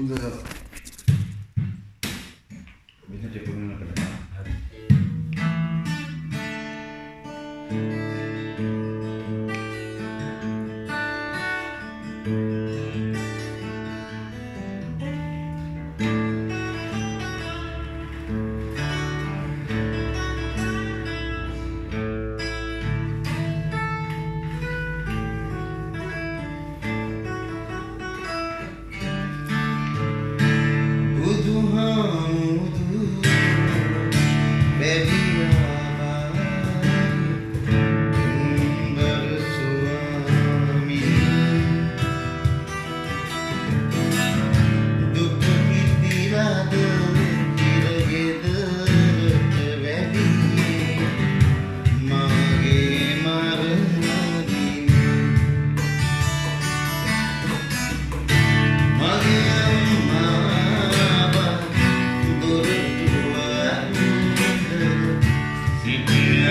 Udah. Bisa dikurangin ke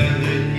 and the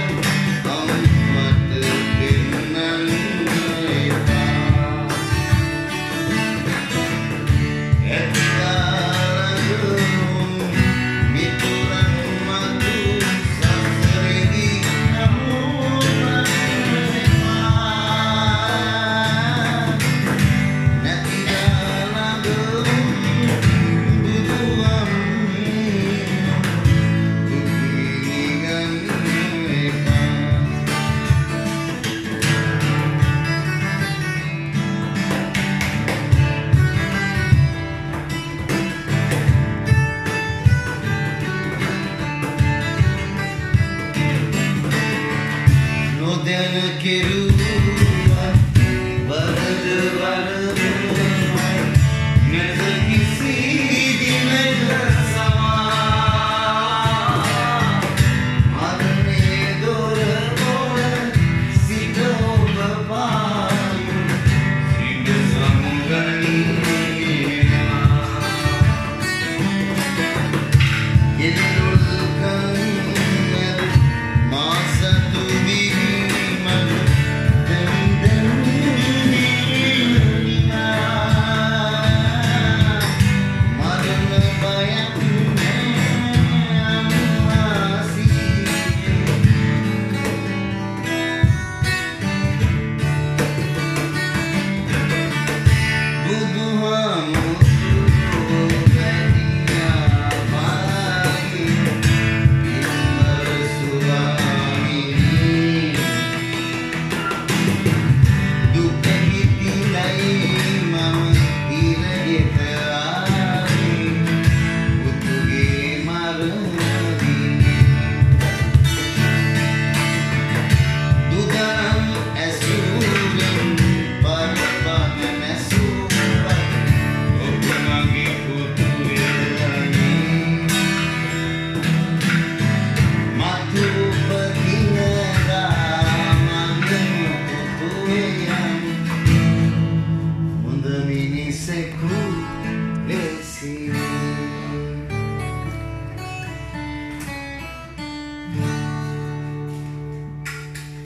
ಜನಕಿರು